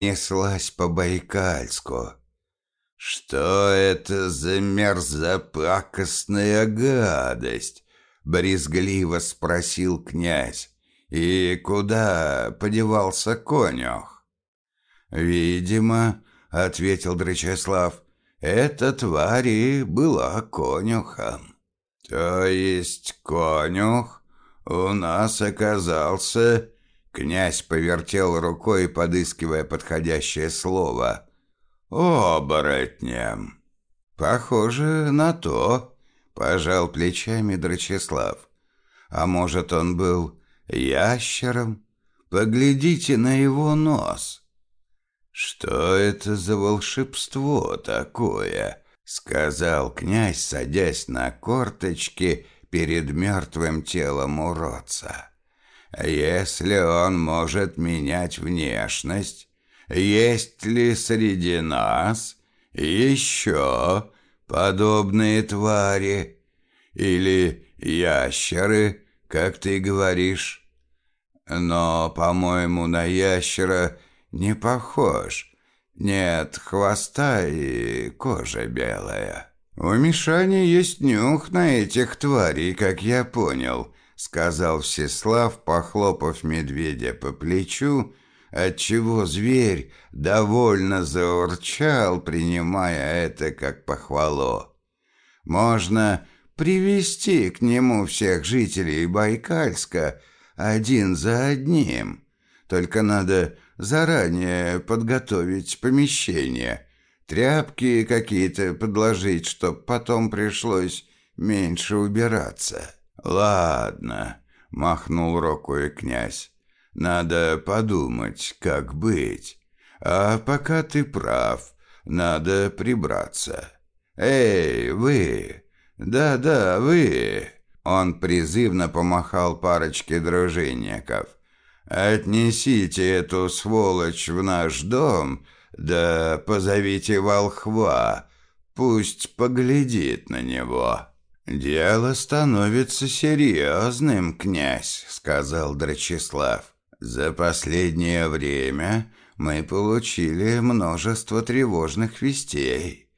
неслась по Байкальску. «Что это за мерзопакостная гадость?» — брезгливо спросил князь. «И куда подевался конюх?» «Видимо, — ответил Драчеслав, — эта тварь и была конюхом». «То есть конюх у нас оказался...» Князь повертел рукой, подыскивая подходящее слово. «Оборотнем!» «Похоже на то», — пожал плечами Драчеслав. «А может, он был ящером? Поглядите на его нос!» «Что это за волшебство такое?» — сказал князь, садясь на корточки перед мертвым телом уродца. «Если он может менять внешность, есть ли среди нас еще подобные твари? Или ящеры, как ты говоришь? Но, по-моему, на ящера не похож. Нет хвоста и кожа белая. У Мишани есть нюх на этих тварей, как я понял, сказал Всеслав, похлопав медведя по плечу, отчего зверь довольно заурчал, принимая это как похвалу. Можно привести к нему всех жителей Байкальска один за одним. Только надо заранее подготовить помещение, тряпки какие-то подложить, чтоб потом пришлось меньше убираться. «Ладно», — махнул рукой князь, — «надо подумать, как быть. А пока ты прав, надо прибраться. Эй, вы! Да-да, вы!» Он призывно помахал парочке дружинников. «Отнесите эту сволочь в наш дом, да позовите волхва, пусть поглядит на него». «Дело становится серьезным, князь», — сказал Драчеслав. «За последнее время мы получили множество тревожных вестей.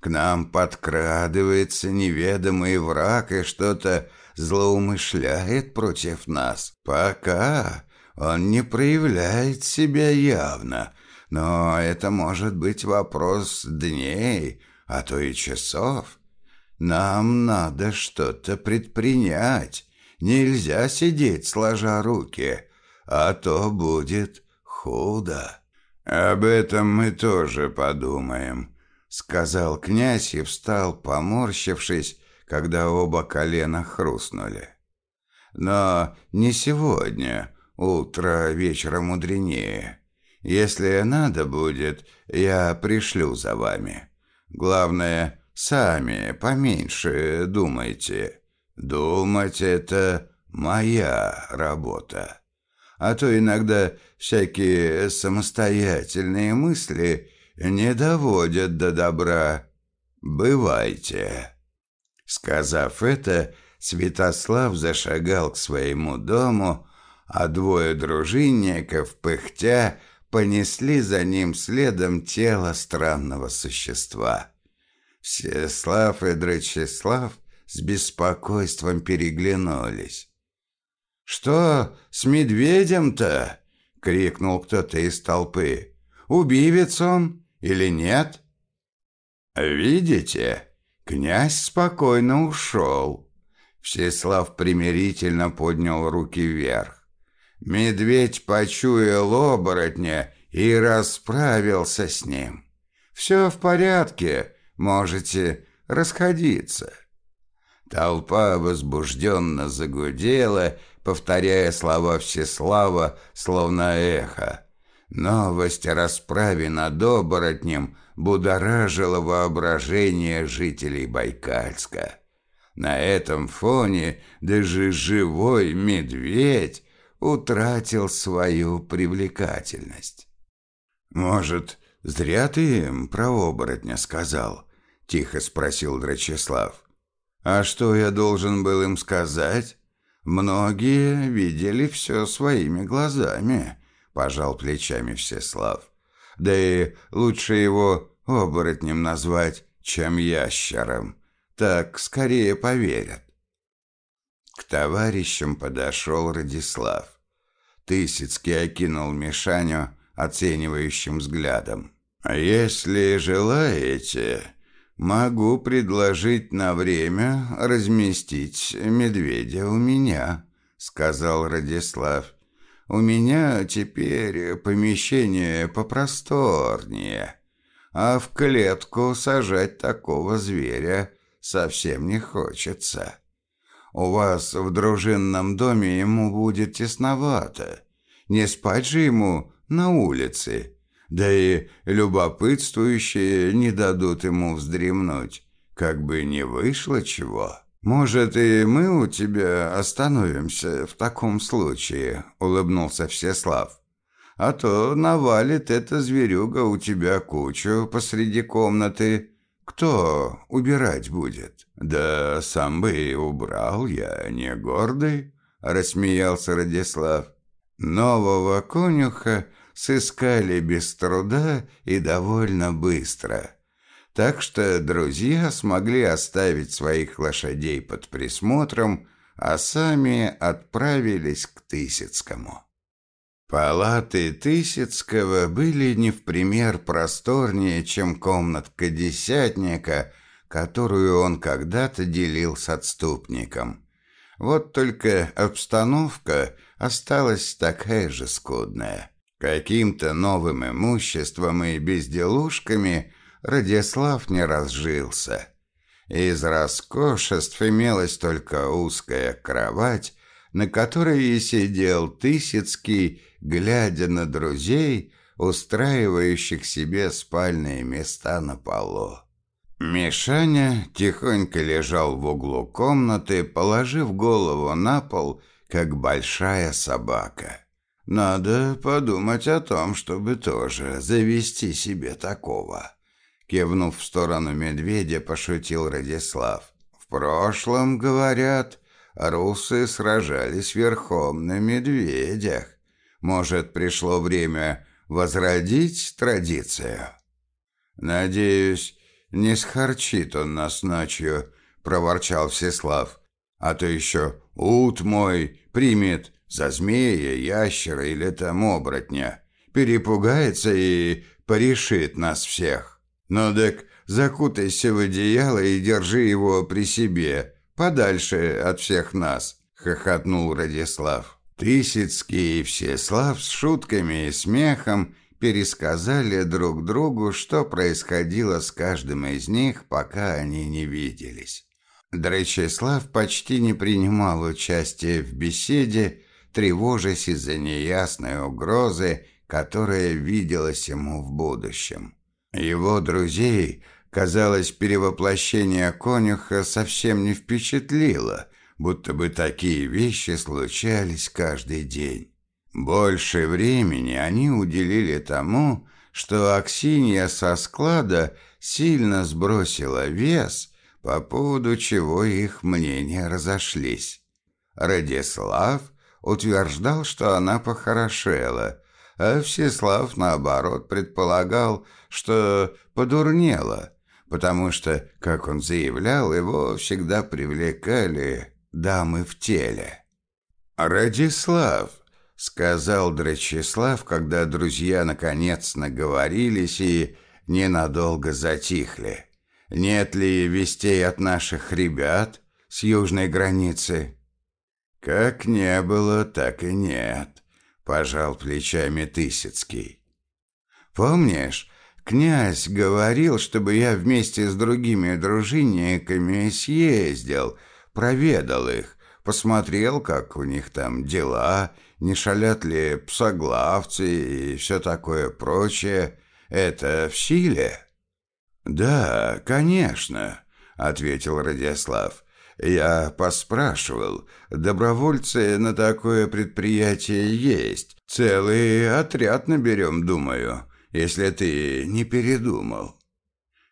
К нам подкрадывается неведомый враг и что-то злоумышляет против нас. Пока он не проявляет себя явно, но это может быть вопрос дней, а то и часов. Нам надо что-то предпринять. Нельзя сидеть сложа руки, а то будет худо. Об этом мы тоже подумаем, сказал князь и встал, поморщившись, когда оба колена хрустнули. Но не сегодня, утро вечера мудренее. Если надо будет, я пришлю за вами. Главное, Сами поменьше думайте. Думать — это моя работа. А то иногда всякие самостоятельные мысли не доводят до добра. Бывайте. Сказав это, Святослав зашагал к своему дому, а двое дружинников, пыхтя, понесли за ним следом тело странного существа. Всеслав и Драчеслав с беспокойством переглянулись. «Что с медведем-то?» — крикнул кто-то из толпы. «Убивец он или нет?» «Видите, князь спокойно ушел». Всеслав примирительно поднял руки вверх. Медведь почуял оборотня и расправился с ним. «Все в порядке, Можете расходиться». Толпа возбужденно загудела, повторяя слова Всеслава, словно эхо. Новость о расправе над оборотнем будоражила воображение жителей Байкальска. На этом фоне даже живой медведь утратил свою привлекательность. «Может, зря ты им про оборотня сказал?» Тихо спросил Драчеслав. «А что я должен был им сказать? Многие видели все своими глазами», — пожал плечами Всеслав. Да и лучше его оборотнем назвать, чем ящером. Так скорее поверят. К товарищам подошел Радислав. Тысяцкий окинул Мишаню оценивающим взглядом. «А если желаете, могу предложить на время разместить медведя у меня», — сказал Радислав. «У меня теперь помещение попросторнее, а в клетку сажать такого зверя совсем не хочется». У вас в дружинном доме ему будет тесновато. Не спать же ему на улице. Да и любопытствующие не дадут ему вздремнуть, как бы не вышло чего. Может, и мы у тебя остановимся в таком случае, улыбнулся Всеслав. А то навалит эта зверюга у тебя кучу посреди комнаты, кто убирать будет? Да сам бы и убрал, я не гордый, рассмеялся Радислав. Нового конюха сыскали без труда и довольно быстро. Так что друзья смогли оставить своих лошадей под присмотром, а сами отправились к Тысяцкому. Палаты Тысяцкого были не в пример просторнее, чем комнатка десятника, которую он когда-то делил с отступником. Вот только обстановка осталась такая же скудная. Каким-то новым имуществом и безделушками Радислав не разжился. Из роскошеств имелась только узкая кровать, на которой и сидел Тысяцкий, глядя на друзей, устраивающих себе спальные места на полу. Мишаня тихонько лежал в углу комнаты, положив голову на пол, как большая собака. «Надо подумать о том, чтобы тоже завести себе такого», кивнув в сторону медведя, пошутил Радислав. «В прошлом, говорят, русы сражались верхом на медведях. Может, пришло время возродить традицию? Надеюсь, не схарчит он нас ночью, проворчал Всеслав. А то еще ут мой примет за змея, ящера или там оборотня. Перепугается и порешит нас всех. Ну так закутайся в одеяло и держи его при себе, подальше от всех нас, хохотнул Радислав. Тысяцкий и Всеслав с шутками и смехом пересказали друг другу, что происходило с каждым из них, пока они не виделись. Дречеслав почти не принимал участия в беседе, тревожась из-за неясной угрозы, которая виделась ему в будущем. Его друзей, казалось, перевоплощение конюха совсем не впечатлило – будто бы такие вещи случались каждый день. Больше времени они уделили тому, что Аксинья со склада сильно сбросила вес, по поводу чего их мнения разошлись. Радислав утверждал, что она похорошела, а Всеслав, наоборот, предполагал, что подурнела, потому что, как он заявлял, его всегда привлекали дамы в теле. «Радислав», — сказал Драчеслав, когда друзья наконец наговорились и ненадолго затихли. «Нет ли вестей от наших ребят с южной границы?» «Как не было, так и нет», — пожал плечами Тысяцкий. «Помнишь, князь говорил, чтобы я вместе с другими дружинниками съездил проведал их, посмотрел, как у них там дела, не шалят ли псоглавцы и все такое прочее. Это в силе?» «Да, конечно», — ответил Радислав. «Я поспрашивал. Добровольцы на такое предприятие есть. Целый отряд наберем, думаю, если ты не передумал».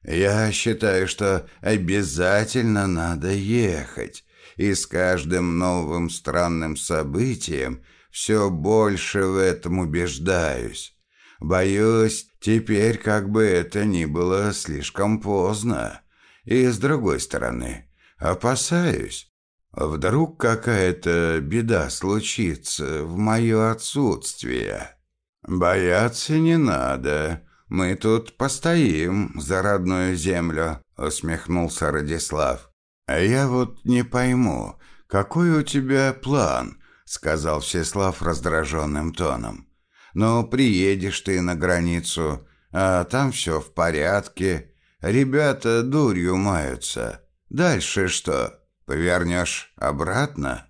Я считаю, что обязательно надо ехать, и с каждым новым странным событием все больше в этом убеждаюсь. Боюсь, теперь как бы это ни было слишком поздно. И с другой стороны, опасаюсь, вдруг какая-то беда случится в мое отсутствие. Бояться не надо, мы тут постоим за родную землю, усмехнулся Радислав. А я вот не пойму, какой у тебя план, сказал Всеслав раздраженным тоном. Но приедешь ты на границу, а там все в порядке. Ребята дурью маются. Дальше что, повернешь обратно?»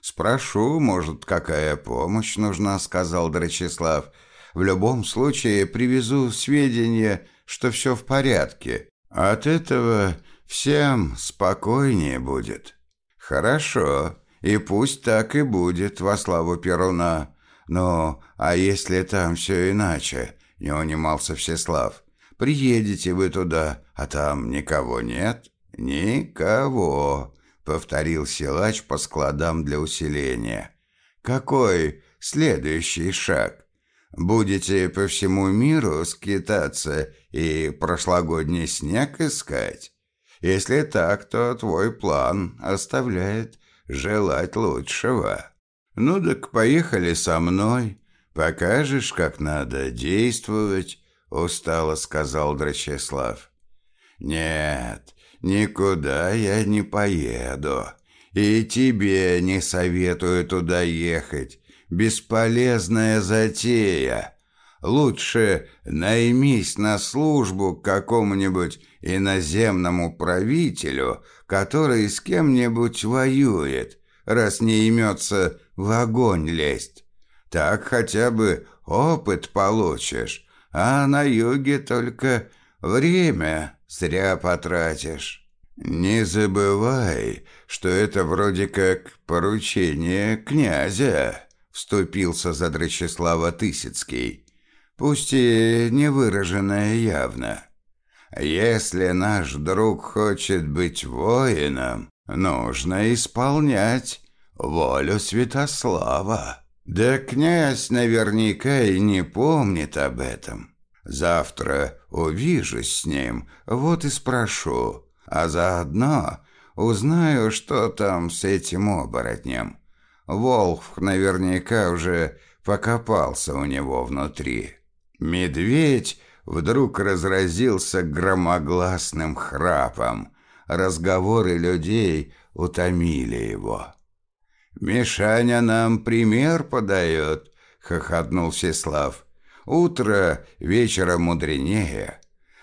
«Спрошу, может, какая помощь нужна», — сказал Драчеслав. «В любом случае привезу сведения, что все в порядке. От этого всем спокойнее будет». «Хорошо, и пусть так и будет во славу Перуна. «Ну, а если там все иначе?» — не унимался Всеслав. «Приедете вы туда, а там никого нет?» «Никого», — повторил силач по складам для усиления. «Какой следующий шаг? Будете по всему миру скитаться и прошлогодний снег искать? Если так, то твой план оставляет желать лучшего». «Ну так поехали со мной. Покажешь, как надо действовать», — устало сказал Драчеслав. «Нет, никуда я не поеду. И тебе не советую туда ехать. Бесполезная затея. Лучше наймись на службу к какому-нибудь иноземному правителю, который с кем-нибудь воюет, раз не имется в огонь лезть. Так хотя бы опыт получишь, а на юге только время зря потратишь. Не забывай, что это вроде как поручение князя, вступился за Драчеслава Тысяцкий, пусть и не выраженное явно. Если наш друг хочет быть воином, нужно исполнять волю Святослава. Да князь наверняка и не помнит об этом. Завтра увижусь с ним, вот и спрошу, а заодно узнаю, что там с этим оборотнем. Волх наверняка уже покопался у него внутри. Медведь вдруг разразился громогласным храпом. Разговоры людей утомили его. «Мишаня нам пример подает», — хохотнул Всеслав. «Утро вечера мудренее.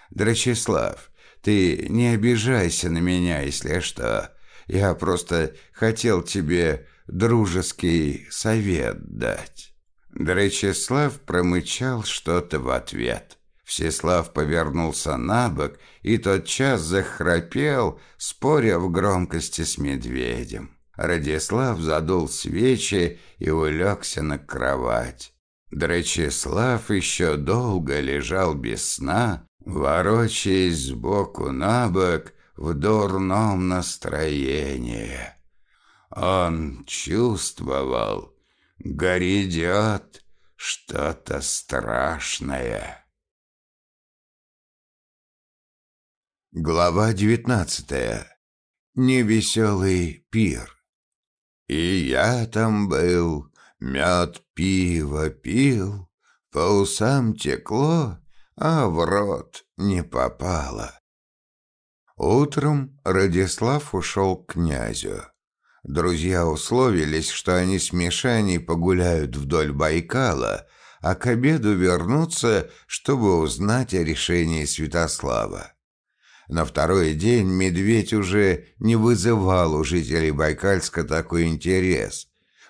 Драчеслав, ты не обижайся на меня, если что. Я просто хотел тебе дружеский совет дать». Драчеслав промычал что-то в ответ. Всеслав повернулся на бок и тотчас захрапел, споря в громкости с медведем. Радислав задул свечи и улегся на кровать. Драчеслав еще долго лежал без сна, ворочаясь сбоку на бок в дурном настроении. Он чувствовал, грядет что-то страшное. Глава девятнадцатая. Невеселый пир. И я там был, мед пиво пил, по усам текло, а в рот не попало. Утром Радислав ушел к князю. Друзья условились, что они с Мишаней погуляют вдоль Байкала, а к обеду вернутся, чтобы узнать о решении Святослава. На второй день медведь уже не вызывал у жителей Байкальска такой интерес.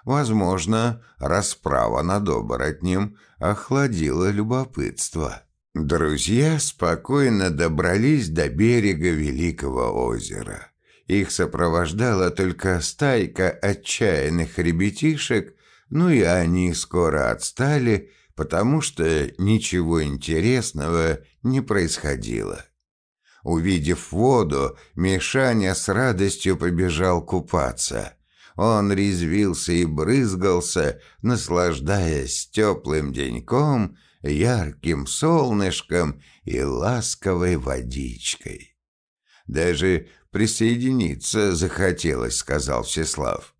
Возможно, расправа над оборотнем охладила любопытство. Друзья спокойно добрались до берега Великого озера. Их сопровождала только стайка отчаянных ребятишек, ну и они скоро отстали, потому что ничего интересного не происходило. Увидев воду, Мишаня с радостью побежал купаться. Он резвился и брызгался, наслаждаясь теплым деньком ярким солнышком и ласковой водичкой. Даже присоединиться захотелось, сказал Всеслав.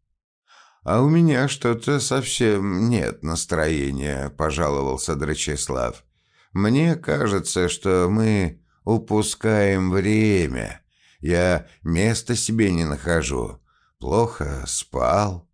«А у меня что-то совсем нет настроения», — пожаловался Драчеслав. «Мне кажется, что мы упускаем время. Я места себе не нахожу. Плохо спал».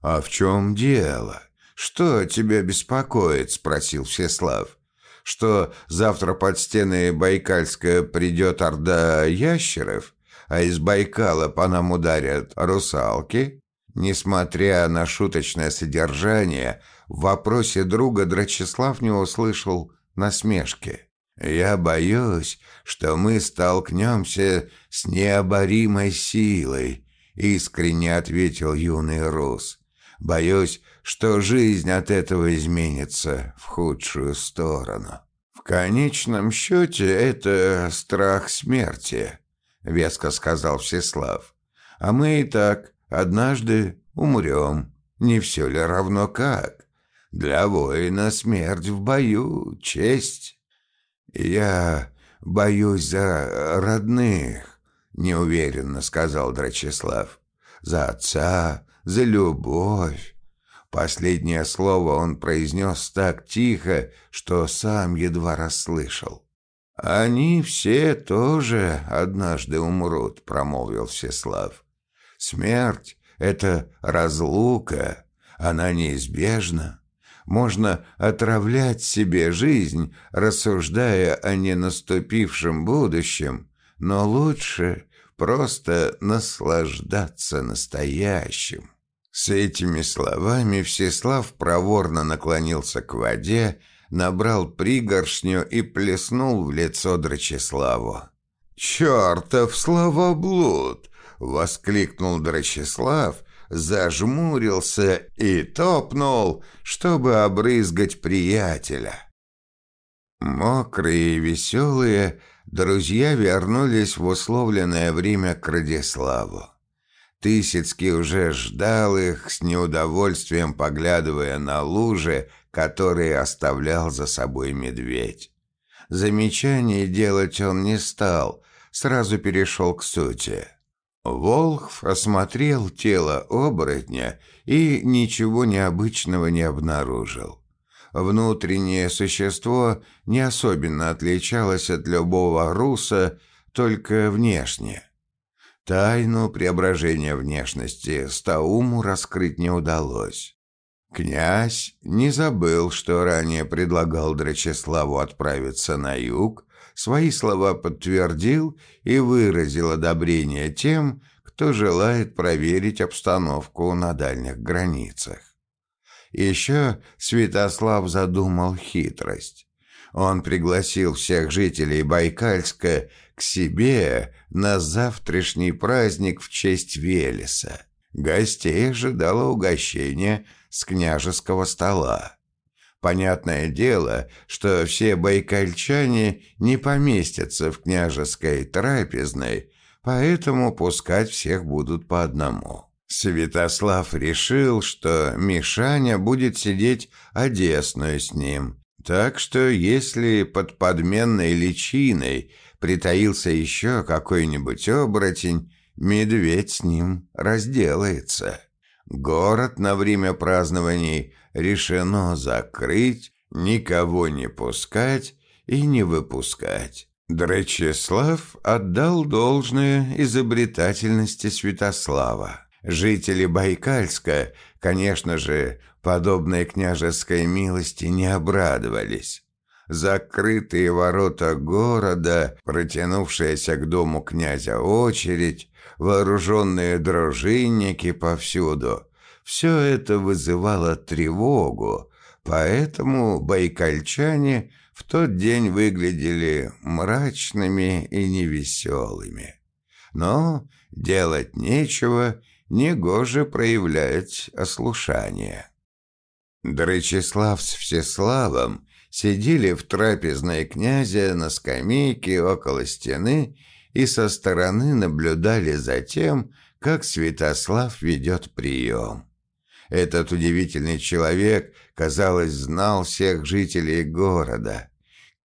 «А в чем дело? Что тебя беспокоит?» — спросил Всеслав. «Что завтра под стены Байкальска придет орда ящеров?» а из Байкала по нам ударят русалки?» Несмотря на шуточное содержание, в вопросе друга Драчеслав не услышал насмешки. «Я боюсь, что мы столкнемся с необоримой силой», — искренне ответил юный рус. «Боюсь, что жизнь от этого изменится в худшую сторону. В конечном счете это страх смерти, — веско сказал Всеслав. «А мы и так однажды умрем. Не все ли равно как? Для воина смерть в бою — честь. Я боюсь за родных», — неуверенно сказал Драчеслав. «За отца, за любовь». Последнее слово он произнес так тихо, что сам едва расслышал. «Они все тоже однажды умрут», — промолвил Всеслав. «Смерть — это разлука, она неизбежна. Можно отравлять себе жизнь, рассуждая о ненаступившем будущем, но лучше просто наслаждаться настоящим». С этими словами Всеслав проворно наклонился к воде, набрал пригоршню и плеснул в лицо Драчеславу. «Чертов словоблуд!» — воскликнул Драчеслав, зажмурился и топнул, чтобы обрызгать приятеля. Мокрые и веселые, друзья вернулись в условленное время к Радиславу. Тысяцкий уже ждал их, с неудовольствием поглядывая на лужи, которые оставлял за собой медведь. Замечаний делать он не стал, сразу перешел к сути. Волхв осмотрел тело оборотня и ничего необычного не обнаружил. Внутреннее существо не особенно отличалось от любого руса, только внешне. Тайну преображения внешности Стауму раскрыть не удалось. Князь не забыл, что ранее предлагал Драчеславу отправиться на юг, свои слова подтвердил и выразил одобрение тем, кто желает проверить обстановку на дальних границах. Еще Святослав задумал хитрость. Он пригласил всех жителей Байкальска к себе на завтрашний праздник в честь Велеса. Гостей ожидало угощение с княжеского стола. Понятное дело, что все байкальчане не поместятся в княжеской трапезной, поэтому пускать всех будут по одному. Святослав решил, что Мишаня будет сидеть одесную с ним, так что если под подменной личиной притаился еще какой-нибудь оборотень, медведь с ним разделается. Город на время празднований решено закрыть, никого не пускать и не выпускать. Дречеслав отдал должное изобретательности Святослава. Жители Байкальска, конечно же, подобной княжеской милости не обрадовались. Закрытые ворота города, протянувшаяся к дому князя очередь, вооруженные дружинники повсюду. Все это вызывало тревогу, поэтому байкальчане в тот день выглядели мрачными и невеселыми. Но делать нечего, негоже проявлять ослушание. Дречислав с Всеславом сидели в трапезной князя на скамейке около стены и со стороны наблюдали за тем, как Святослав ведет прием. Этот удивительный человек, казалось, знал всех жителей города.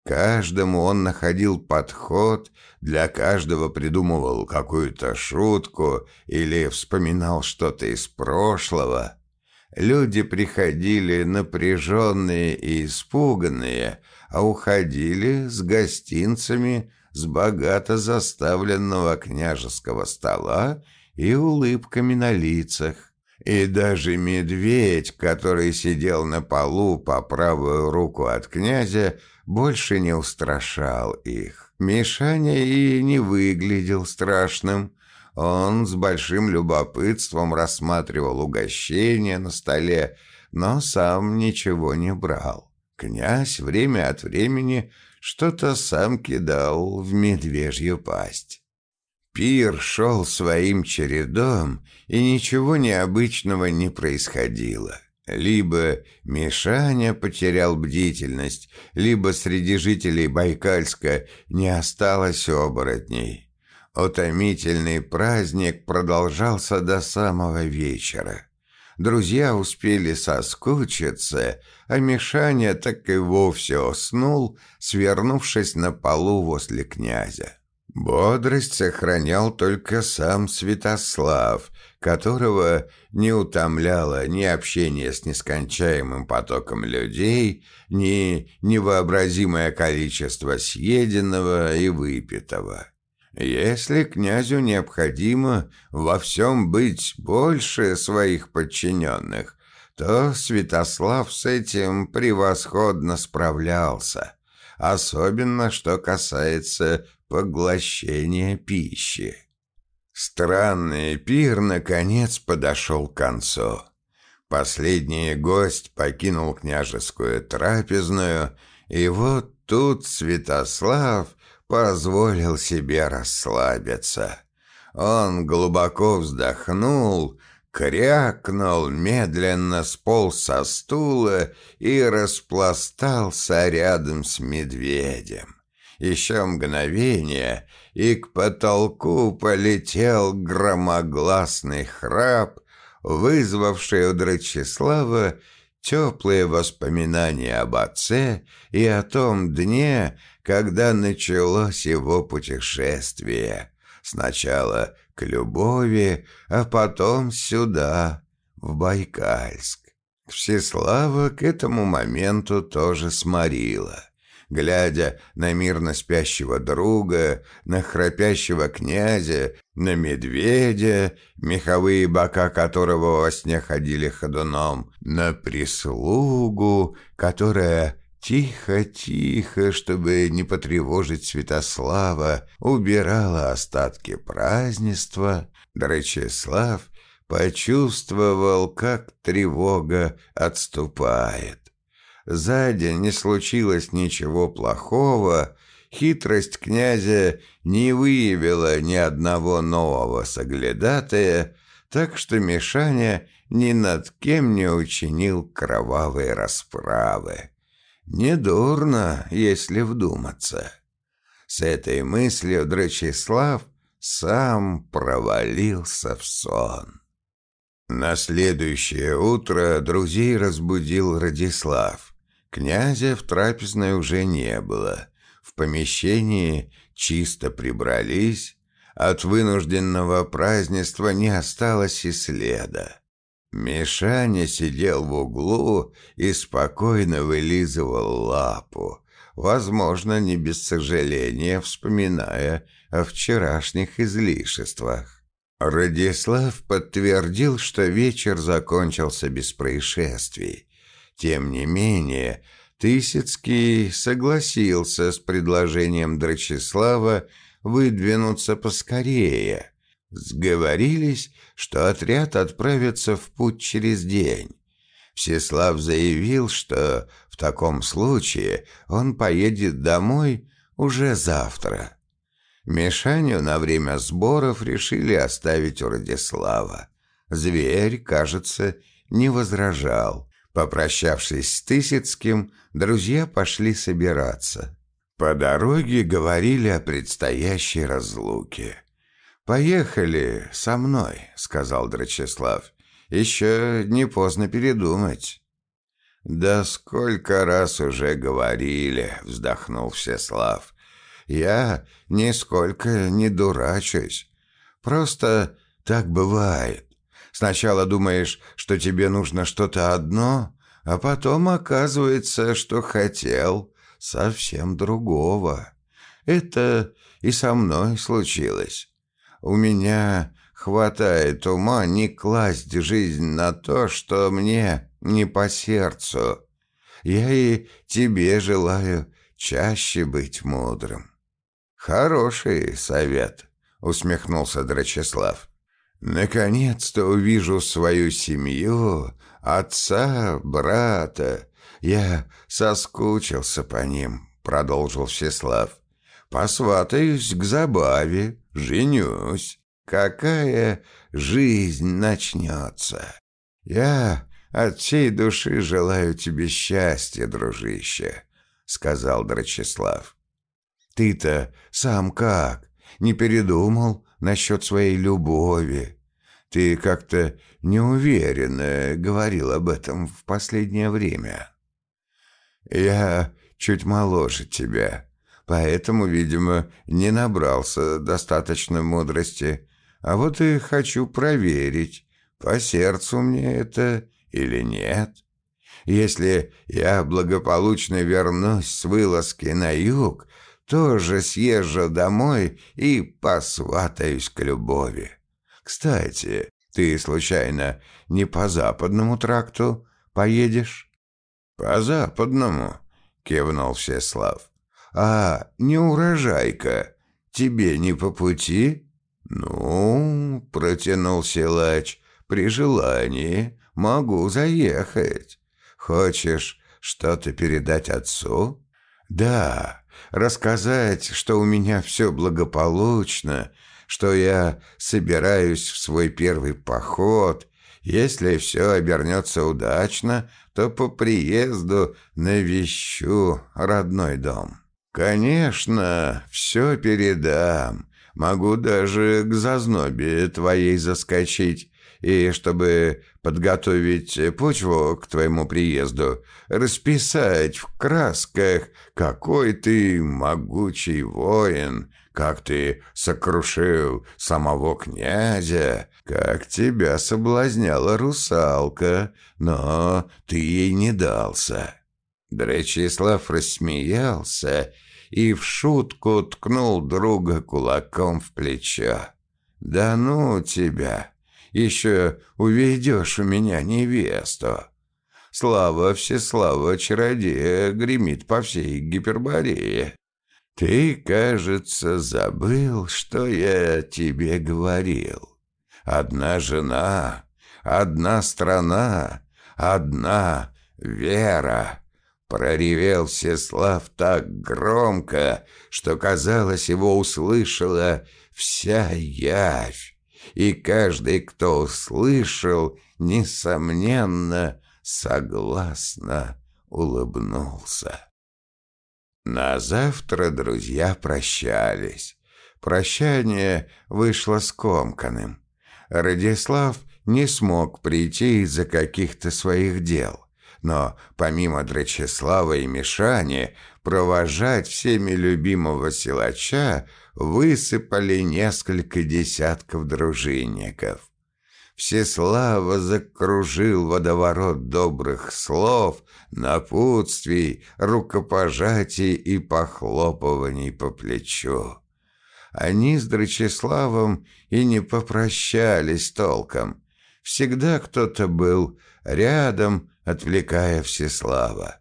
Каждому он находил подход, для каждого придумывал какую-то шутку или вспоминал что-то из прошлого. Люди приходили напряженные и испуганные, а уходили с гостинцами с богато заставленного княжеского стола и улыбками на лицах. И даже медведь, который сидел на полу по правую руку от князя, больше не устрашал их. Мишаня и не выглядел страшным. Он с большим любопытством рассматривал угощение на столе, но сам ничего не брал. Князь время от времени что-то сам кидал в медвежью пасть. Пир шел своим чередом, и ничего необычного не происходило. Либо Мишаня потерял бдительность, либо среди жителей Байкальска не осталось оборотней. Утомительный праздник продолжался до самого вечера. Друзья успели соскучиться, а Мишаня так и вовсе уснул, свернувшись на полу возле князя. Бодрость сохранял только сам Святослав, которого не утомляло ни общение с нескончаемым потоком людей, ни невообразимое количество съеденного и выпитого. Если князю необходимо во всем быть больше своих подчиненных, то Святослав с этим превосходно справлялся, особенно что касается поглощения пищи. Странный пир, наконец, подошел к концу. Последний гость покинул княжескую трапезную, и вот тут Святослав позволил себе расслабиться. Он глубоко вздохнул, крякнул, медленно сполз со стула и распластался рядом с медведем. Еще мгновение, и к потолку полетел громогласный храп, вызвавший у Драчеслава теплые воспоминания об отце и о том дне, когда началось его путешествие. Сначала к Любови, а потом сюда, в Байкальск. Всеслава к этому моменту тоже сморила глядя на мирно спящего друга, на храпящего князя, на медведя, меховые бока которого во сне ходили ходуном, на прислугу, которая тихо-тихо, чтобы не потревожить Святослава, убирала остатки празднества, Драчеслав почувствовал, как тревога отступает. За не случилось ничего плохого, хитрость князя не выявила ни одного нового соглядатая, так что Мишаня ни над кем не учинил кровавой расправы. Недурно, если вдуматься. С этой мыслью Драчеслав сам провалился в сон. На следующее утро друзей разбудил Радислав. Князя в трапезной уже не было. В помещении чисто прибрались, от вынужденного празднества не осталось и следа. Мишаня сидел в углу и спокойно вылизывал лапу, возможно, не без сожаления вспоминая о вчерашних излишествах. Радислав подтвердил, что вечер закончился без происшествий, тем не менее, Тысяцкий согласился с предложением Драчеслава выдвинуться поскорее. Сговорились, что отряд отправится в путь через день. Всеслав заявил, что в таком случае он поедет домой уже завтра. Мишаню на время сборов решили оставить у Радислава. Зверь, кажется, не возражал. Попрощавшись с Тысяцким, друзья пошли собираться. По дороге говорили о предстоящей разлуке. «Поехали со мной», — сказал Драчеслав. Еще не поздно передумать». «Да сколько раз уже говорили», — вздохнул Всеслав. «Я нисколько не дурачусь. Просто так бывает. Сначала думаешь, что тебе нужно что-то одно, а потом оказывается, что хотел совсем другого. Это и со мной случилось. У меня хватает ума не класть жизнь на то, что мне не по сердцу. Я и тебе желаю чаще быть мудрым. Хороший совет, усмехнулся Драчеслав. Наконец-то увижу свою семью, отца, брата. Я соскучился по ним, продолжил Всеслав. Посватаюсь к забаве, женюсь. Какая жизнь начнется? Я от всей души желаю тебе счастья, дружище, сказал Драчеслав. Ты-то сам как? Не передумал насчет своей любови? Ты как-то неуверенно говорил об этом в последнее время. Я чуть моложе тебя, поэтому, видимо, не набрался достаточно мудрости. А вот и хочу проверить, по сердцу мне это или нет. Если я благополучно вернусь с вылазки на юг, тоже съезжу домой и посватаюсь к любови. Кстати, ты, случайно, не по западному тракту поедешь? По западному, кивнул Всеслав. А не урожайка, тебе не по пути? Ну, протянул силач, при желании могу заехать. Хочешь что-то передать отцу? Да, рассказать, что у меня все благополучно, что я собираюсь в свой первый поход. Если все обернется удачно, то по приезду навещу родной дом. Конечно, все передам. Могу даже к зазнобе твоей заскочить. И чтобы подготовить почву к твоему приезду, расписать в красках, какой ты могучий воин, как ты сокрушил самого князя, как тебя соблазняла русалка, но ты ей не дался». Дречислав рассмеялся и в шутку ткнул друга кулаком в плечо. «Да ну тебя! Еще уведешь у меня невесту!» Слава всеслава чародея гремит по всей Гиперборее. Ты, кажется, забыл, что я тебе говорил. Одна жена, одна страна, одна вера. Проревел Всеслав так громко, что, казалось, его услышала вся явь. И каждый, кто услышал, несомненно, согласно улыбнулся. На завтра друзья прощались. Прощание вышло скомканным. Радислав не смог прийти из-за каких-то своих дел. Но помимо Драчеслава и Мишани, провожать всеми любимого силача высыпали несколько десятков дружинников. Всеслава закружил водоворот добрых слов, напутствий, рукопожатий и похлопываний по плечу. Они с Драчеславом и не попрощались толком. Всегда кто-то был рядом, отвлекая Всеслава.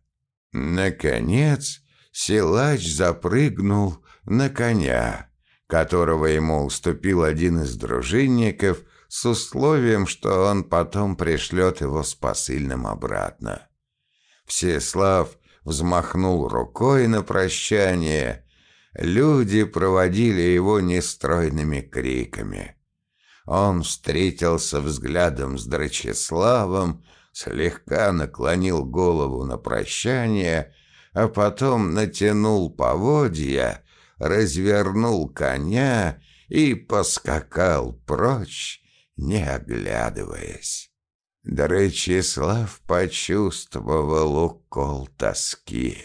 Наконец, силач запрыгнул на коня, которого ему уступил один из дружинников — с условием, что он потом пришлет его с посыльным обратно. Всеслав взмахнул рукой на прощание. Люди проводили его нестройными криками. Он встретился взглядом с Драчеславом, слегка наклонил голову на прощание, а потом натянул поводья, развернул коня и поскакал прочь, не оглядываясь. Дречислав почувствовал укол тоски.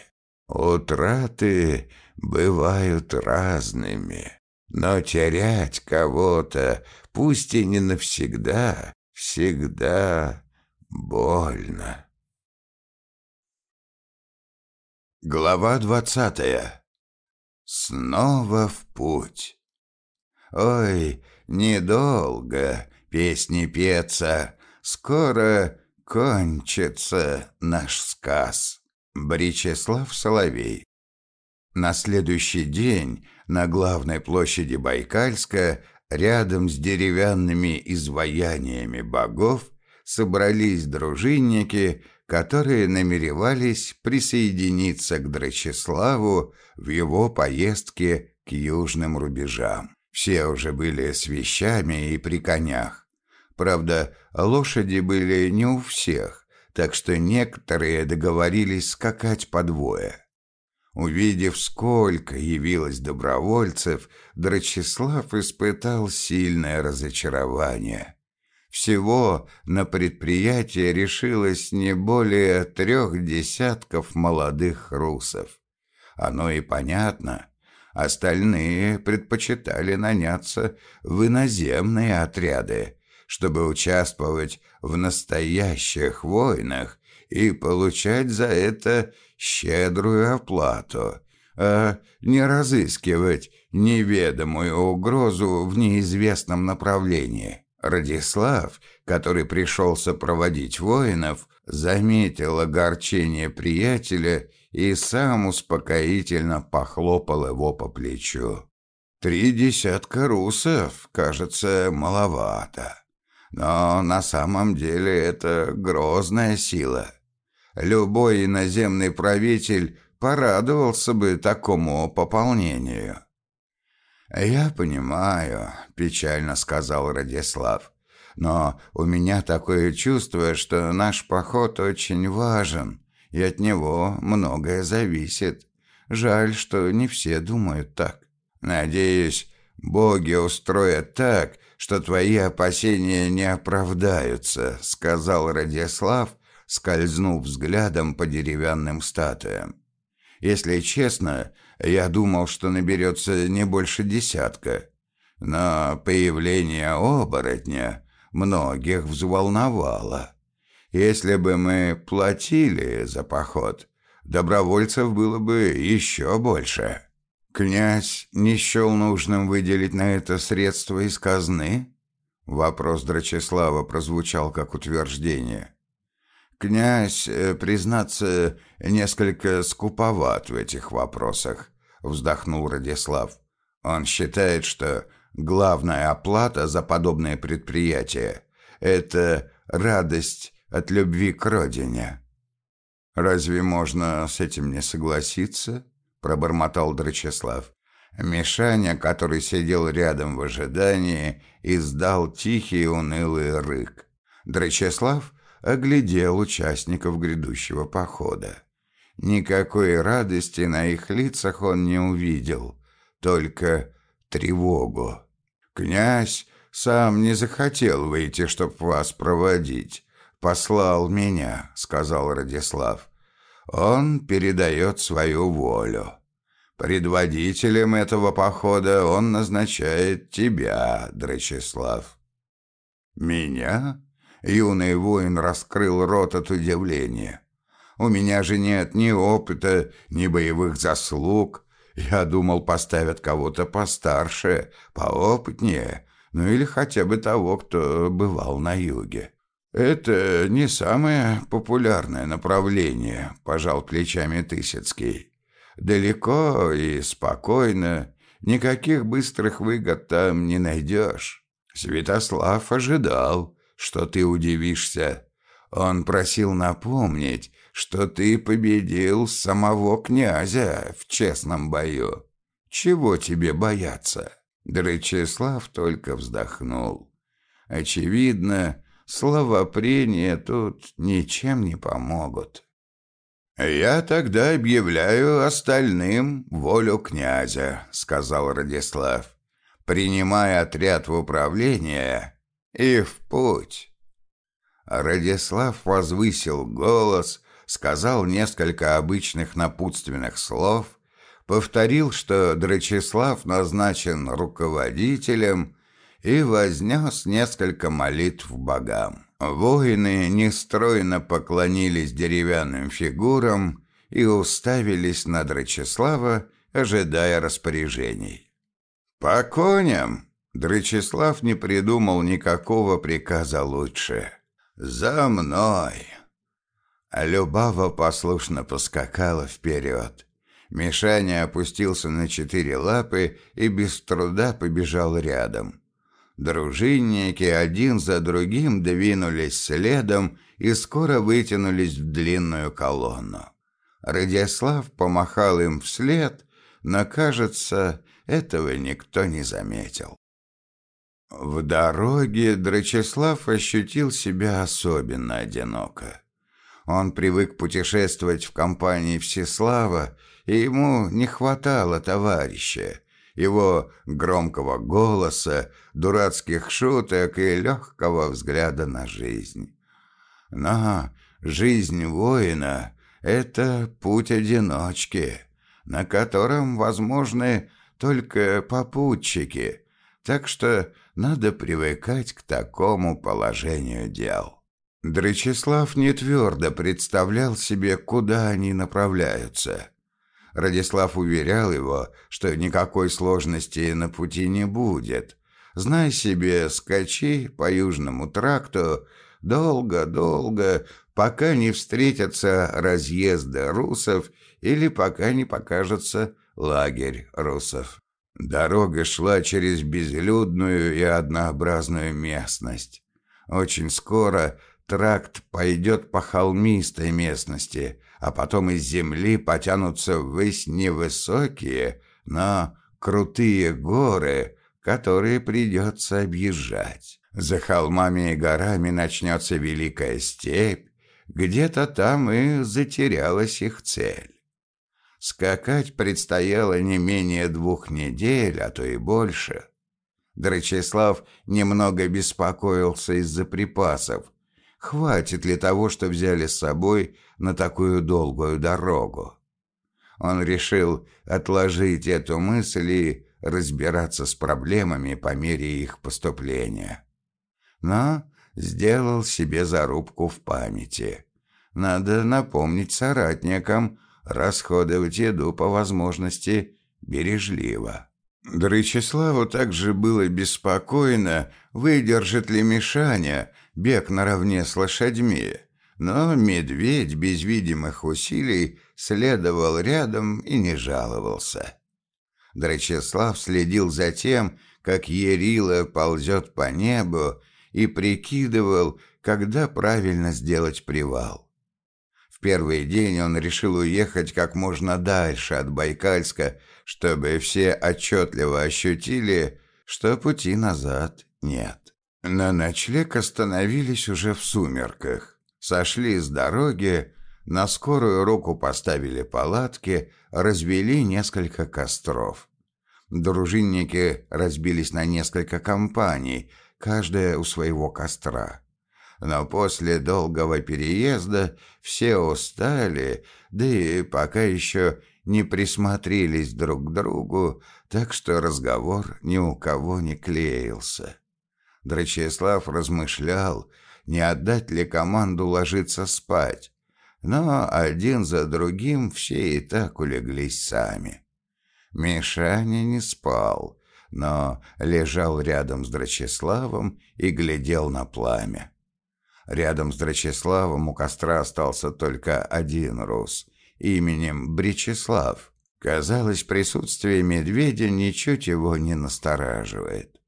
Утраты бывают разными, но терять кого-то, пусть и не навсегда, всегда больно. Глава двадцатая. Снова в путь. Ой, недолго песни петься, скоро кончится наш сказ. Бричеслав Соловей. На следующий день на главной площади Байкальска, рядом с деревянными изваяниями богов, собрались дружинники, которые намеревались присоединиться к Драчеславу в его поездке к южным рубежам. Все уже были с вещами и при конях. Правда, лошади были не у всех, так что некоторые договорились скакать по двое. Увидев, сколько явилось добровольцев, Драчеслав испытал сильное разочарование. Всего на предприятие решилось не более трех десятков молодых русов. Оно и понятно. Остальные предпочитали наняться в иноземные отряды, чтобы участвовать в настоящих войнах и получать за это щедрую оплату, а не разыскивать неведомую угрозу в неизвестном направлении. Радислав, который пришел сопроводить воинов, заметил огорчение приятеля и сам успокоительно похлопал его по плечу. «Три десятка русов, кажется, маловато. Но на самом деле это грозная сила. Любой иноземный правитель порадовался бы такому пополнению». «Я понимаю», — печально сказал Радислав. «Но у меня такое чувство, что наш поход очень важен, и от него многое зависит. Жаль, что не все думают так. Надеюсь, боги устроят так, что твои опасения не оправдаются», — сказал Радислав, скользнув взглядом по деревянным статуям. «Если честно, я думал, что наберется не больше десятка. Но появление оборотня многих взволновало. Если бы мы платили за поход, добровольцев было бы еще больше. Князь не счел нужным выделить на это средства из казны? Вопрос Драчеслава прозвучал как утверждение. Князь, э, признаться, несколько скуповат в этих вопросах, вздохнул Радислав. Он считает, что главная оплата за подобное предприятие – это радость от любви к родине. «Разве можно с этим не согласиться?» – пробормотал Драчеслав. Мишаня, который сидел рядом в ожидании, издал тихий унылый рык. Драчеслав оглядел участников грядущего похода. Никакой радости на их лицах он не увидел, только тревогу. «Князь сам не захотел выйти, чтоб вас проводить. Послал меня», — сказал Радислав. «Он передает свою волю. Предводителем этого похода он назначает тебя, Драчеслав». «Меня?» Юный воин раскрыл рот от удивления. «У меня же нет ни опыта, ни боевых заслуг. Я думал, поставят кого-то постарше, поопытнее, ну или хотя бы того, кто бывал на юге». «Это не самое популярное направление», – пожал плечами Тысяцкий. «Далеко и спокойно, никаких быстрых выгод там не найдешь». Святослав ожидал, что ты удивишься. Он просил напомнить, что ты победил самого князя в честном бою. Чего тебе бояться?» Дречислав только вздохнул. «Очевидно, слова прения тут ничем не помогут». «Я тогда объявляю остальным волю князя», — сказал Радислав. «Принимай отряд в управление и в путь. Радислав возвысил голос, сказал несколько обычных напутственных слов, повторил, что Драчеслав назначен руководителем и вознес несколько молитв богам. Воины нестройно поклонились деревянным фигурам и уставились на Драчеслава, ожидая распоряжений. «По коням!» Драчеслав не придумал никакого приказа лучше. «За мной!» Любава послушно поскакала вперед. Мишаня опустился на четыре лапы и без труда побежал рядом. Дружинники один за другим двинулись следом и скоро вытянулись в длинную колонну. Радислав помахал им вслед, но, кажется, этого никто не заметил. В дороге Драчеслав ощутил себя особенно одиноко. Он привык путешествовать в компании Всеслава, и ему не хватало товарища, его громкого голоса, дурацких шуток и легкого взгляда на жизнь. Но жизнь воина — это путь одиночки, на котором возможны только попутчики, так что надо привыкать к такому положению дел. Дречислав не твердо представлял себе, куда они направляются. Радислав уверял его, что никакой сложности на пути не будет. Знай себе, скачи по Южному тракту долго-долго, пока не встретятся разъезды русов или пока не покажется лагерь русов. Дорога шла через безлюдную и однообразную местность. Очень скоро тракт пойдет по холмистой местности, а потом из земли потянутся ввысь невысокие, но крутые горы, которые придется объезжать. За холмами и горами начнется великая степь, где-то там и затерялась их цель. Скакать предстояло не менее двух недель, а то и больше. Драчеслав немного беспокоился из-за припасов, хватит ли того, что взяли с собой на такую долгую дорогу. Он решил отложить эту мысль и разбираться с проблемами по мере их поступления. Но сделал себе зарубку в памяти. Надо напомнить соратникам расходовать еду по возможности бережливо. Дрычеславу также было беспокойно, выдержит ли Мишаня бег наравне с лошадьми, но медведь без видимых усилий следовал рядом и не жаловался. Драчеслав следил за тем, как Ерила ползет по небу, и прикидывал, когда правильно сделать привал. В первый день он решил уехать как можно дальше от Байкальска, чтобы все отчетливо ощутили, что пути назад нет. На ночлег остановились уже в сумерках. Сошли с дороги, на скорую руку поставили палатки, развели несколько костров. Дружинники разбились на несколько компаний, каждая у своего костра. Но после долгого переезда все устали, да и пока еще не присмотрелись друг к другу, так что разговор ни у кого не клеился. Драчеслав размышлял, не отдать ли команду ложиться спать, но один за другим все и так улеглись сами. Мишаня не спал, но лежал рядом с Драчеславом и глядел на пламя. Рядом с Драчеславом у костра остался только один рус, именем Бречеслав. Казалось, присутствие медведя ничуть его не настораживает.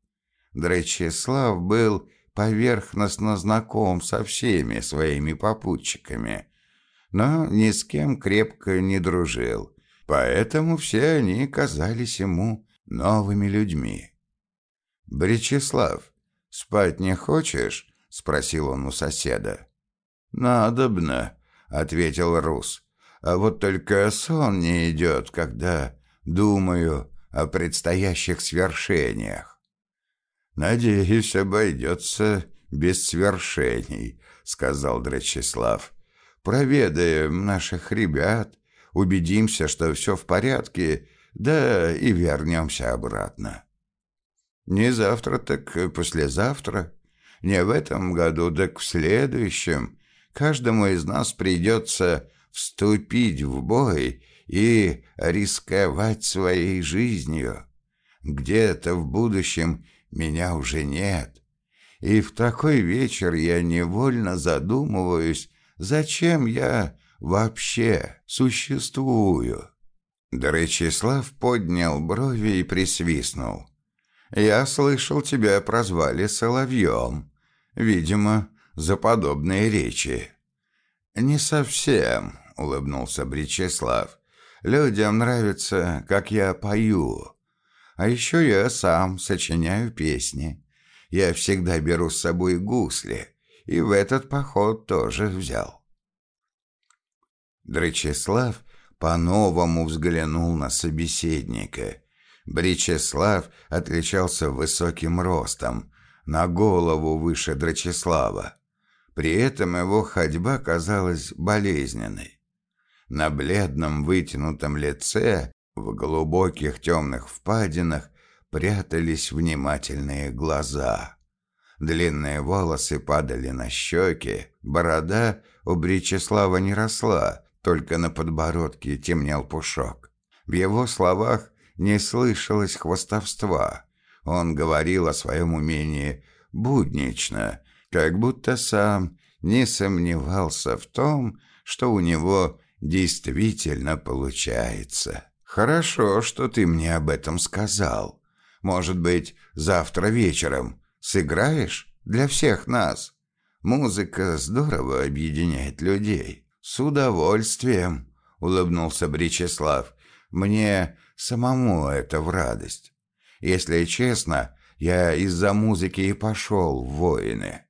Дречеслав был поверхностно знаком со всеми своими попутчиками, но ни с кем крепко не дружил, поэтому все они казались ему новыми людьми. «Бречеслав, спать не хочешь?» — спросил он у соседа. «Надобно», — ответил Рус. «А вот только сон не идет, когда думаю о предстоящих свершениях. «Надеюсь, обойдется без свершений», — сказал Драчеслав. «Проведаем наших ребят, убедимся, что все в порядке, да и вернемся обратно». «Не завтра, так послезавтра. Не в этом году, так в следующем. Каждому из нас придется вступить в бой и рисковать своей жизнью. Где-то в будущем меня уже нет. И в такой вечер я невольно задумываюсь, зачем я вообще существую. Доречислав поднял брови и присвистнул. «Я слышал, тебя прозвали Соловьем. Видимо, за подобные речи». «Не совсем», — улыбнулся Бречеслав. Людям нравится, как я пою. А еще я сам сочиняю песни. Я всегда беру с собой гусли, и в этот поход тоже взял. Дречеслав по-новому взглянул на собеседника. Бречеслав отличался высоким ростом, на голову выше Дречеслава. При этом его ходьба казалась болезненной. На бледном вытянутом лице, в глубоких темных впадинах, прятались внимательные глаза. Длинные волосы падали на щеки, борода у Бричеслава не росла, только на подбородке темнел пушок. В его словах не слышалось хвостовства. Он говорил о своем умении буднично, как будто сам не сомневался в том, что у него действительно получается. Хорошо, что ты мне об этом сказал. Может быть, завтра вечером сыграешь для всех нас? Музыка здорово объединяет людей. С удовольствием, улыбнулся Бричеслав. Мне самому это в радость. Если честно, я из-за музыки и пошел в воины.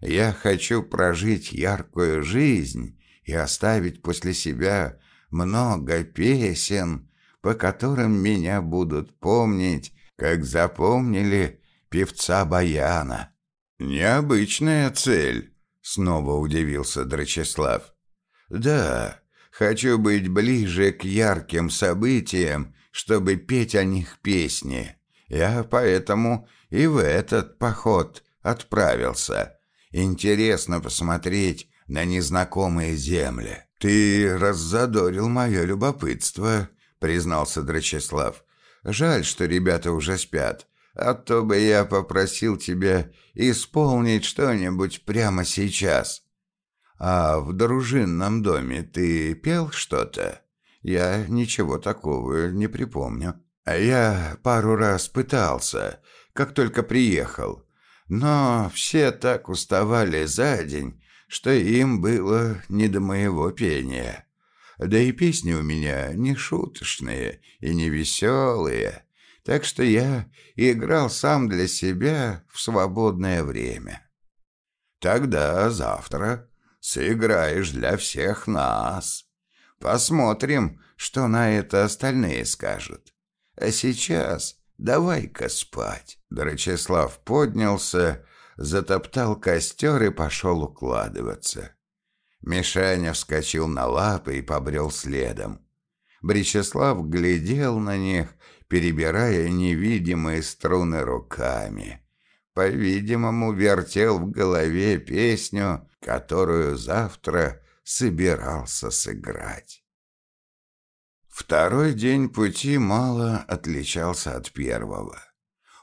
Я хочу прожить яркую жизнь и оставить после себя много песен, по которым меня будут помнить, как запомнили певца Баяна. «Необычная цель», — снова удивился Драчеслав. «Да, хочу быть ближе к ярким событиям, чтобы петь о них песни. Я поэтому и в этот поход отправился. Интересно посмотреть, на незнакомые земли. Ты раззадорил мое любопытство, признался Драчеслав. Жаль, что ребята уже спят, а то бы я попросил тебя исполнить что-нибудь прямо сейчас. А в дружинном доме ты пел что-то? Я ничего такого не припомню. А я пару раз пытался, как только приехал. Но все так уставали за день, что им было не до моего пения. Да и песни у меня не шуточные и не веселые, так что я играл сам для себя в свободное время. Тогда завтра сыграешь для всех нас. Посмотрим, что на это остальные скажут. А сейчас давай-ка спать. Дорочеслав поднялся, затоптал костер и пошел укладываться. Мишаня вскочил на лапы и побрел следом. Бречеслав глядел на них, перебирая невидимые струны руками. По-видимому, вертел в голове песню, которую завтра собирался сыграть. Второй день пути мало отличался от первого.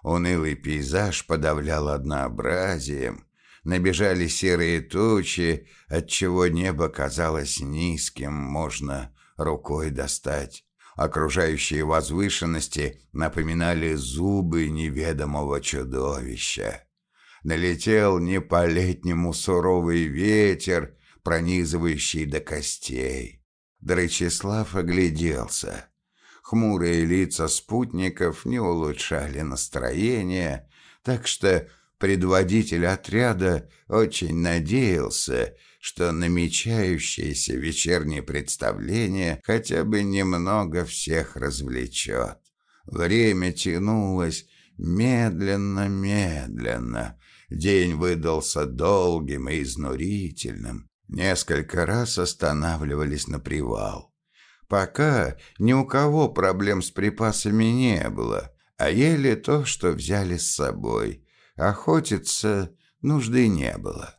Унылый пейзаж подавлял однообразием. Набежали серые тучи, отчего небо казалось низким, можно рукой достать. Окружающие возвышенности напоминали зубы неведомого чудовища. Налетел не по-летнему суровый ветер, пронизывающий до костей. Дречислав огляделся. Хмурые лица спутников не улучшали настроение, так что предводитель отряда очень надеялся, что намечающееся вечернее представление хотя бы немного всех развлечет. Время тянулось медленно-медленно. День выдался долгим и изнурительным. Несколько раз останавливались на привал. Пока ни у кого проблем с припасами не было, а ели то, что взяли с собой. Охотиться нужды не было.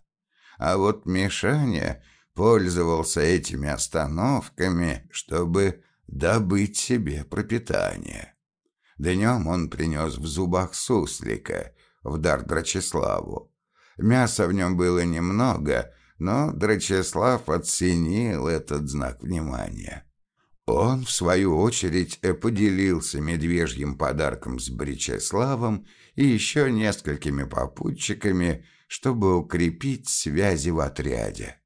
А вот Мишаня пользовался этими остановками, чтобы добыть себе пропитание. Днем он принес в зубах суслика в дар Драчеславу. Мяса в нем было немного, но Драчеслав оценил этот знак внимания. Он, в свою очередь, поделился медвежьим подарком с Бричеславом и еще несколькими попутчиками, чтобы укрепить связи в отряде.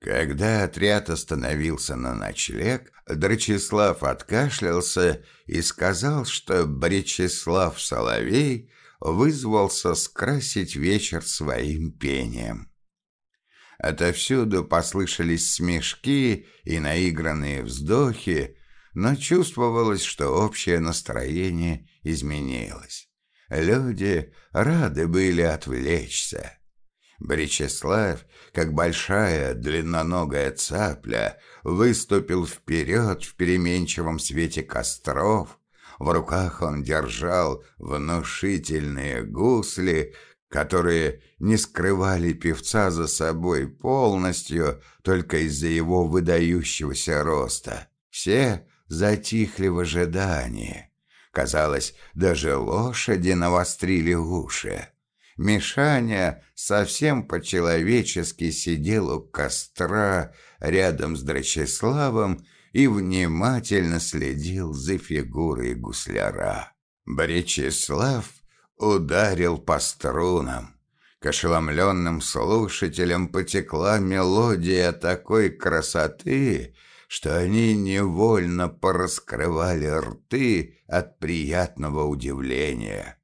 Когда отряд остановился на ночлег, Драчеслав откашлялся и сказал, что Бречеслав Соловей вызвался скрасить вечер своим пением. Отовсюду послышались смешки и наигранные вздохи, но чувствовалось, что общее настроение изменилось. Люди рады были отвлечься. Бречеслав, как большая длинноногая цапля, выступил вперед в переменчивом свете костров. В руках он держал внушительные гусли, которые не скрывали певца за собой полностью только из-за его выдающегося роста. Все затихли в ожидании. Казалось, даже лошади навострили уши. Мишаня совсем по-человечески сидел у костра рядом с Драчеславом и внимательно следил за фигурой гусляра. Бречеслав ударил по струнам. К ошеломленным слушателям потекла мелодия такой красоты, что они невольно пораскрывали рты от приятного удивления.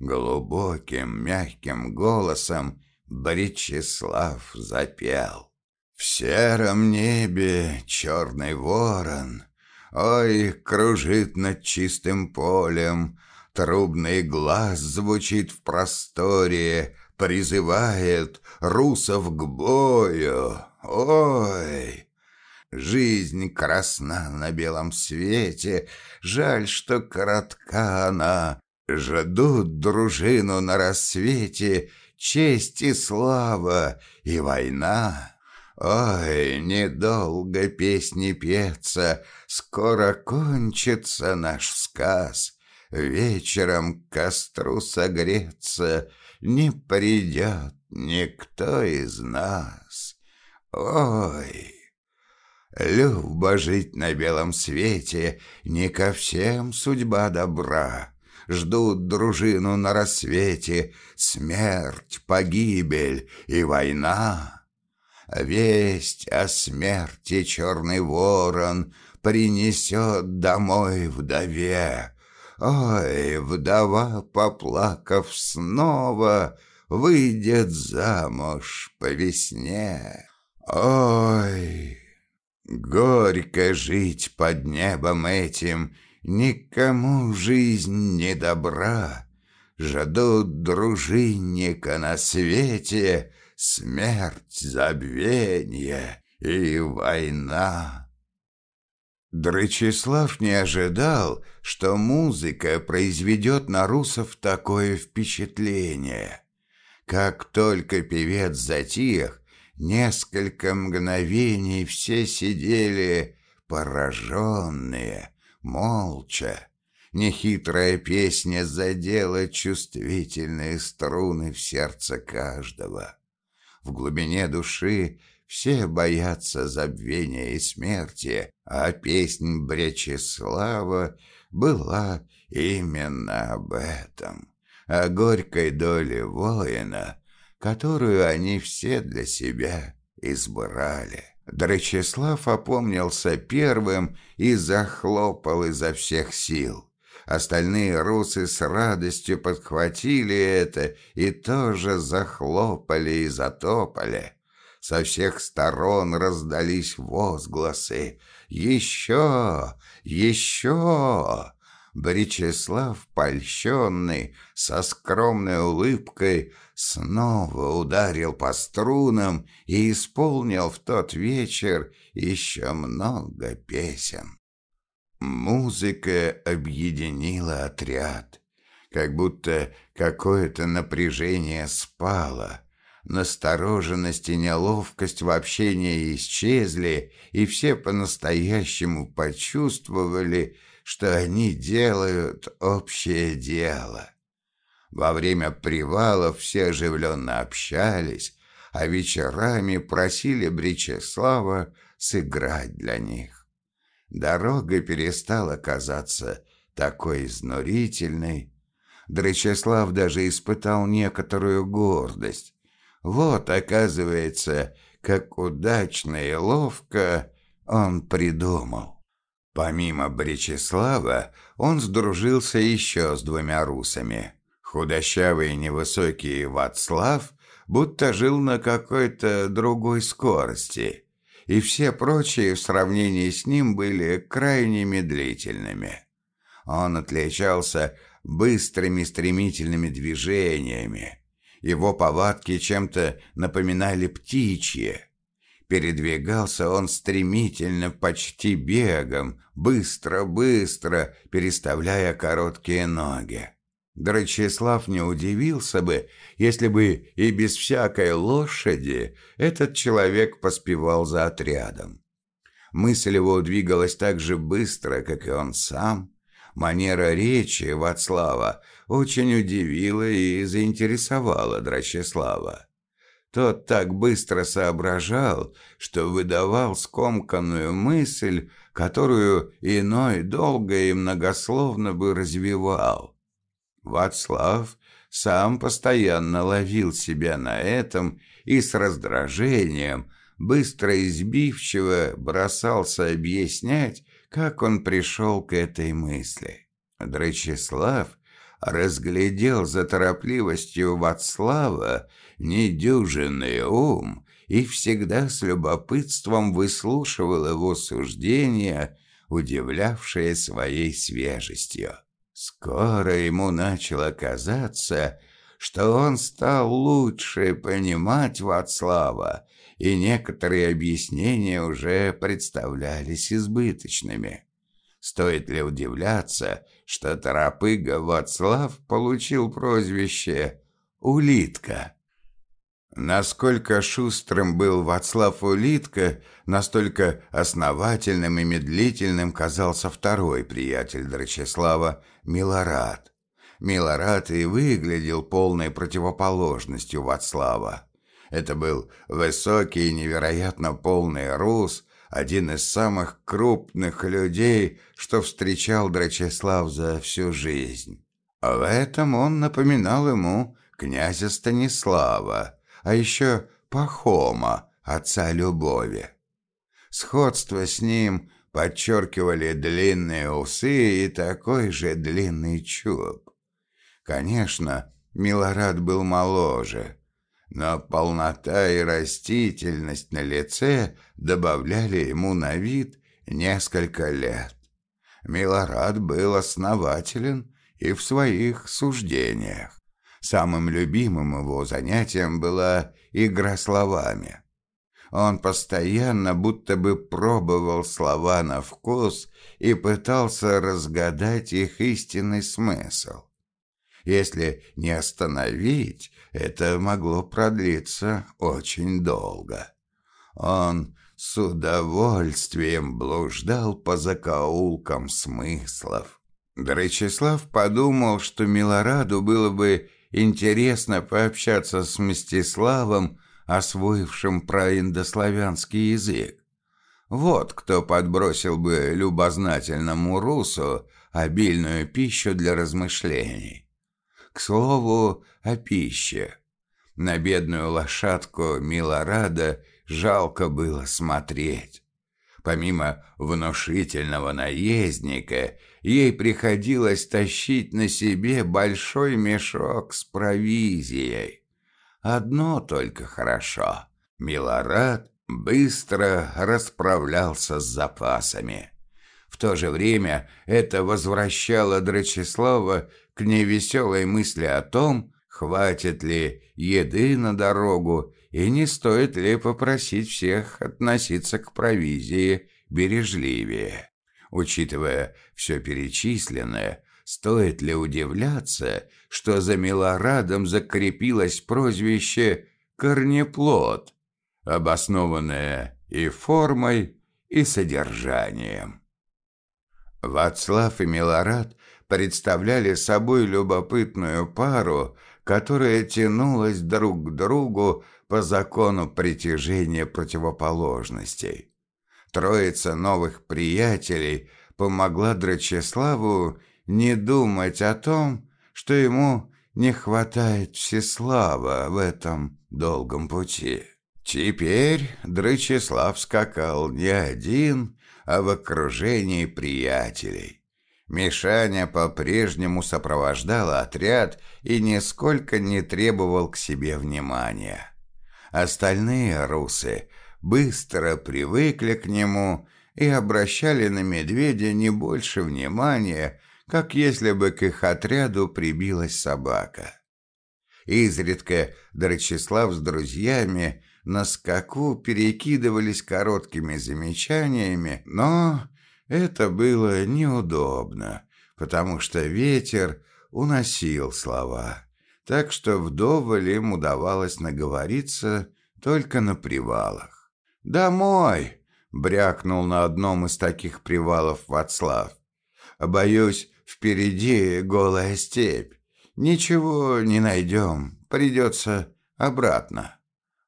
Глубоким, мягким голосом Бричеслав запел. В сером небе черный ворон, Ой, кружит над чистым полем, Трубный глаз звучит в просторе, Призывает русов к бою. Ой! Жизнь красна на белом свете, Жаль, что коротка она. Ждут дружину на рассвете Честь и слава и война. Ой, недолго песни петься, Скоро кончится наш сказ. Вечером к костру согреться Не придет никто из нас. Ой, любо жить на белом свете, Не ко всем судьба добра. Ждут дружину на рассвете Смерть, погибель и война. Весть о смерти черный ворон Принесет домой вдове Ой, вдова, поплакав снова, Выйдет замуж по весне. Ой, горько жить под небом этим, Никому жизнь не добра. Ждут дружинника на свете Смерть, забвенье и война. Драчеслав не ожидал, что музыка произведет на русов такое впечатление. Как только певец затих, несколько мгновений все сидели пораженные, молча. Нехитрая песня задела чувствительные струны в сердце каждого. В глубине души все боятся забвения и смерти, а песнь Бречеслава была именно об этом, о горькой доле воина, которую они все для себя избрали. Дречеслав опомнился первым и захлопал изо всех сил. Остальные русы с радостью подхватили это и тоже захлопали и затопали. Со всех сторон раздались возгласы. «Еще! Еще!» Бречеслав, польщенный, со скромной улыбкой, снова ударил по струнам и исполнил в тот вечер еще много песен. Музыка объединила отряд, как будто какое-то напряжение спало. Настороженность и неловкость в общении исчезли, и все по-настоящему почувствовали, что они делают общее дело. Во время привалов все оживленно общались, а вечерами просили Бричеслава сыграть для них. Дорога перестала казаться такой изнурительной. Дречеслав даже испытал некоторую гордость. Вот, оказывается, как удачно и ловко он придумал. Помимо Бречеслава, он сдружился еще с двумя русами. Худощавый невысокий Вацлав будто жил на какой-то другой скорости, и все прочие в сравнении с ним были крайне медлительными. Он отличался быстрыми стремительными движениями. Его повадки чем-то напоминали птичьи, Передвигался он стремительно, почти бегом, быстро-быстро, переставляя короткие ноги. Дрочеслав не удивился бы, если бы и без всякой лошади этот человек поспевал за отрядом. Мысль его двигалась так же быстро, как и он сам. Манера речи Вацлава очень удивила и заинтересовала Драчеслава. Тот так быстро соображал, что выдавал скомканную мысль, которую иной долго и многословно бы развивал. Вацлав сам постоянно ловил себя на этом и с раздражением, быстро и бросался объяснять, как он пришел к этой мысли. Дречислав разглядел за торопливостью Вацлава недюжинный ум и всегда с любопытством выслушивал его суждения, удивлявшие своей свежестью. Скоро ему начало казаться, что он стал лучше понимать Вацлава, и некоторые объяснения уже представлялись избыточными. Стоит ли удивляться, что торопыга Вацлав получил прозвище «Улитка»? Насколько шустрым был Вацлав Улитка, настолько основательным и медлительным казался второй приятель Драчеслава Милорад. Милорад и выглядел полной противоположностью Вацлава. Это был высокий и невероятно полный рус, один из самых крупных людей, что встречал Драчеслав за всю жизнь. В этом он напоминал ему князя Станислава, а еще Пахома, отца Любови. Сходство с ним подчеркивали длинные усы и такой же длинный чуб. Конечно, Милорад был моложе, но полнота и растительность на лице добавляли ему на вид несколько лет. Милорад был основателен и в своих суждениях. Самым любимым его занятием была игра словами. Он постоянно будто бы пробовал слова на вкус и пытался разгадать их истинный смысл. Если не остановить, это могло продлиться очень долго. Он с удовольствием блуждал по закоулкам смыслов. Дречислав подумал, что Милораду было бы интересно пообщаться с Мстиславом, освоившим проиндославянский язык. Вот кто подбросил бы любознательному русу обильную пищу для размышлений. К слову о пище. На бедную лошадку Милорада жалко было смотреть. Помимо внушительного наездника, ей приходилось тащить на себе большой мешок с провизией. Одно только хорошо. Милорад быстро расправлялся с запасами. В то же время это возвращало Драчеслава к невеселой мысли о том, хватит ли еды на дорогу и не стоит ли попросить всех относиться к провизии бережливее. Учитывая все перечисленное, стоит ли удивляться, что за Милорадом закрепилось прозвище «корнеплод», обоснованное и формой, и содержанием. Вацлав и Милорад представляли собой любопытную пару, которая тянулась друг к другу по закону притяжения противоположностей. Троица новых приятелей помогла Драчеславу не думать о том, что ему не хватает всеслава в этом долгом пути. Теперь Драчеслав скакал не один, а в окружении приятелей. Мишаня по-прежнему сопровождал отряд и нисколько не требовал к себе внимания. Остальные русы быстро привыкли к нему и обращали на медведя не больше внимания, как если бы к их отряду прибилась собака. Изредка Драчеслав с друзьями на скаку перекидывались короткими замечаниями, но это было неудобно, потому что ветер уносил слова, так что вдоволь им удавалось наговориться только на привалах. «Домой!» — брякнул на одном из таких привалов Вацлав. «Боюсь, впереди голая степь. Ничего не найдем, придется обратно».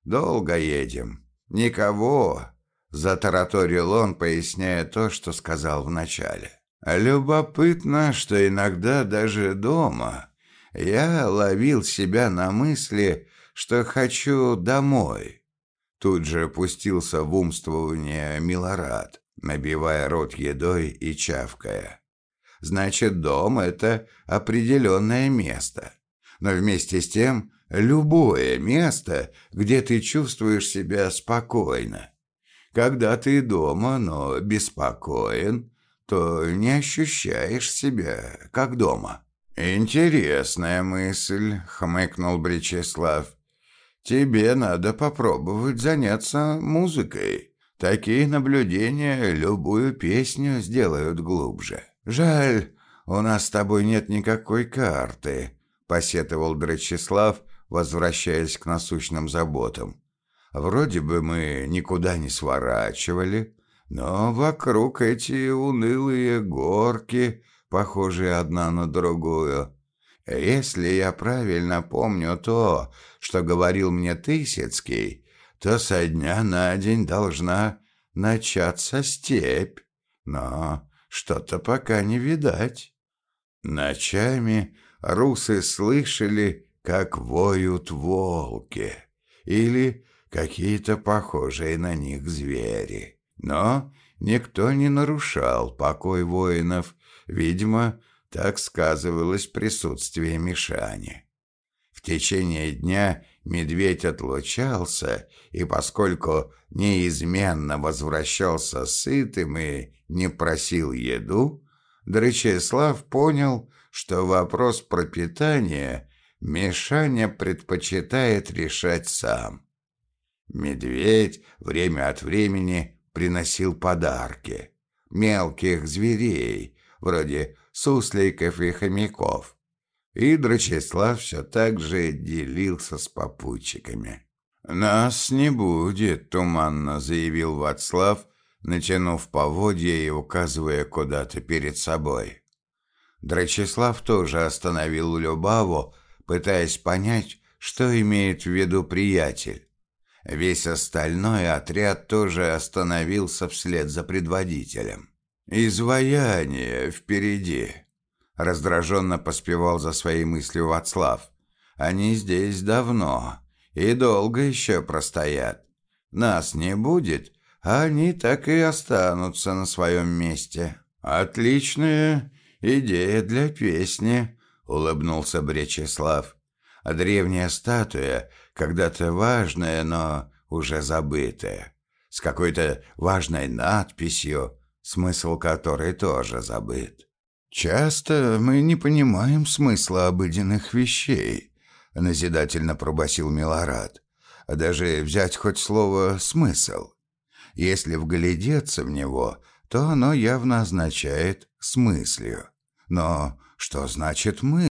«Долго едем. Никого», — затараторил он, поясняя то, что сказал вначале. «Любопытно, что иногда даже дома я ловил себя на мысли, что хочу домой». Тут же пустился в умствование Милорад, набивая рот едой и чавкая. «Значит, дом — это определенное место. Но вместе с тем любое место, где ты чувствуешь себя спокойно. Когда ты дома, но беспокоен, то не ощущаешь себя как дома. «Интересная мысль», — хмыкнул Бречеслав. «Тебе надо попробовать заняться музыкой. Такие наблюдения любую песню сделают глубже. Жаль, у нас с тобой нет никакой карты», — посетовал Бречеслав, возвращаясь к насущным заботам. Вроде бы мы никуда не сворачивали, но вокруг эти унылые горки, похожие одна на другую. Если я правильно помню то, что говорил мне Тысяцкий, то со дня на день должна начаться степь. Но что-то пока не видать. Ночами русы слышали как воют волки или какие-то похожие на них звери. Но никто не нарушал покой воинов, видимо, так сказывалось присутствие Мишани. В течение дня медведь отлучался, и поскольку неизменно возвращался сытым и не просил еду, Дрычеслав понял, что вопрос про питание Мишаня предпочитает решать сам. Медведь время от времени приносил подарки. Мелких зверей, вроде сусликов и хомяков. И Дрочеслав все так же делился с попутчиками. «Нас не будет», — туманно заявил Вацлав, натянув поводья и указывая куда-то перед собой. Дрочеслав тоже остановил Любаву, пытаясь понять, что имеет в виду приятель. Весь остальной отряд тоже остановился вслед за предводителем. «Изваяние впереди», — раздраженно поспевал за своей мыслью Вацлав. «Они здесь давно и долго еще простоят. Нас не будет, а они так и останутся на своем месте. Отличная идея для песни», — улыбнулся Бречеслав. А древняя статуя, когда-то важная, но уже забытая, с какой-то важной надписью, смысл которой тоже забыт. Часто мы не понимаем смысла обыденных вещей, назидательно пробасил Милорад. А даже взять хоть слово «смысл». Если вглядеться в него, то оно явно означает «смыслью». Но что значит «мы»?